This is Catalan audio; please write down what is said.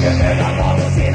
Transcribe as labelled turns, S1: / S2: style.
S1: Porque me enamoro sin